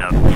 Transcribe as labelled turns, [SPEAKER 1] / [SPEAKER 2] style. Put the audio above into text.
[SPEAKER 1] South.